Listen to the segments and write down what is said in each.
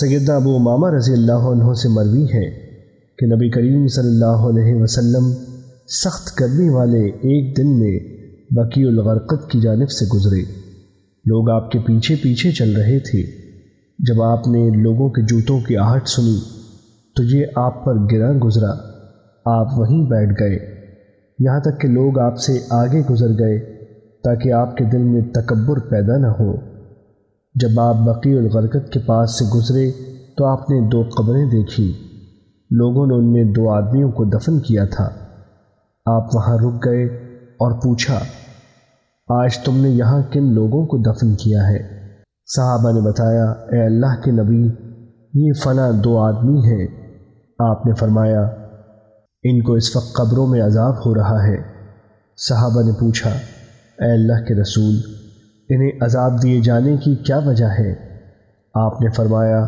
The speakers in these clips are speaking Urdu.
سیدنا ابو امامہ رضی اللہ عنہ سے مروی ہے کہ نبی کریم صلی اللہ علیہ وسلم سخت گرمی والے ایک دن میں بقی الغرقت کی جانب سے گزرے۔ لوگ آپ کے پیچھے پیچھے چل رہے تھے۔ جب آپ نے لوگوں کے جوتوں کی آہٹ سنی تو یہ آپ پر گرا گزرا۔ آپ وہیں بیٹھ گئے۔ یہاں تک کہ لوگ آپ سے آگے گزر گئے تاکہ آپ کے دل میں تکبر پیدا نہ ہو۔ جب آپ بقی الغرکت کے پاس سے گزرے تو آپ نے دو قبریں دیکھی۔ لوگوں نے ان میں دو آدمیوں کو دفن کیا تھا۔ آپ وہاں رک گئے اور پوچھا، آج تم نے یہاں کن لوگوں کو دفن کیا ہے؟ صحابہ نے بتایا، اے اللہ کے نبی، یہ فنا دو آدمی ہیں۔ آپ نے فرمایا، ان کو اس وقت قبروں میں عذاب ہو رہا ہے۔ صحابہ نے پوچھا، اے اللہ کے رسول انہیں عذاب دیے جانے کی کیا وجہ ہے؟ آپ نے فرمایا،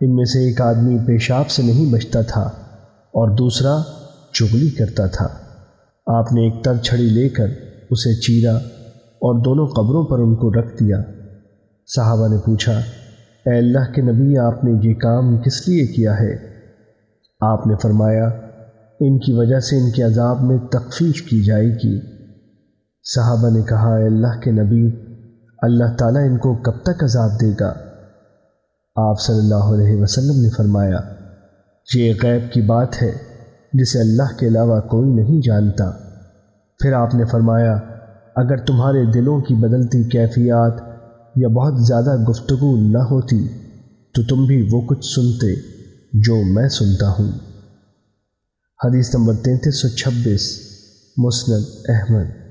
ان میں سے ایک آدمی پیشاب سے نہیں بچتا تھا اور دوسرا چغلی کرتا تھا۔ آپ نے ایک تر چھڑی لے کر اسے چیرا اور دونوں قبروں پر ان کو رکھ دیا۔ صحابہ نے پوچھا، اے اللہ کے نبی، آپ نے یہ کام کس لیے کیا ہے؟ آپ نے فرمایا، ان کی وجہ سے ان کے عذاب میں تخفیف کی جائے گی۔ صحابہ نے کہا، اے اللہ کے نبی اللہ تعالیٰ ان کو کب تک عذاب دے گا؟ آپ صلی اللہ علیہ وسلم نے فرمایا، یہ غیب کی بات ہے، جسے اللہ کے علاوہ کوئی نہیں جانتا۔ پھر آپ نے فرمایا، اگر تمہارے دلوں کی بدلتی کیفیات یا بہت زیادہ گفتگو نہ ہوتی، تو تم بھی وہ کچھ سنتے جو میں سنتا ہوں۔ حدیث نمبر تینتیس سو چھبیس، مسند احمد۔